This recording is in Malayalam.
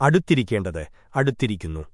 അടുത്തിരിക്കേണ്ടത് അടുത്തിരിക്കുന്നു.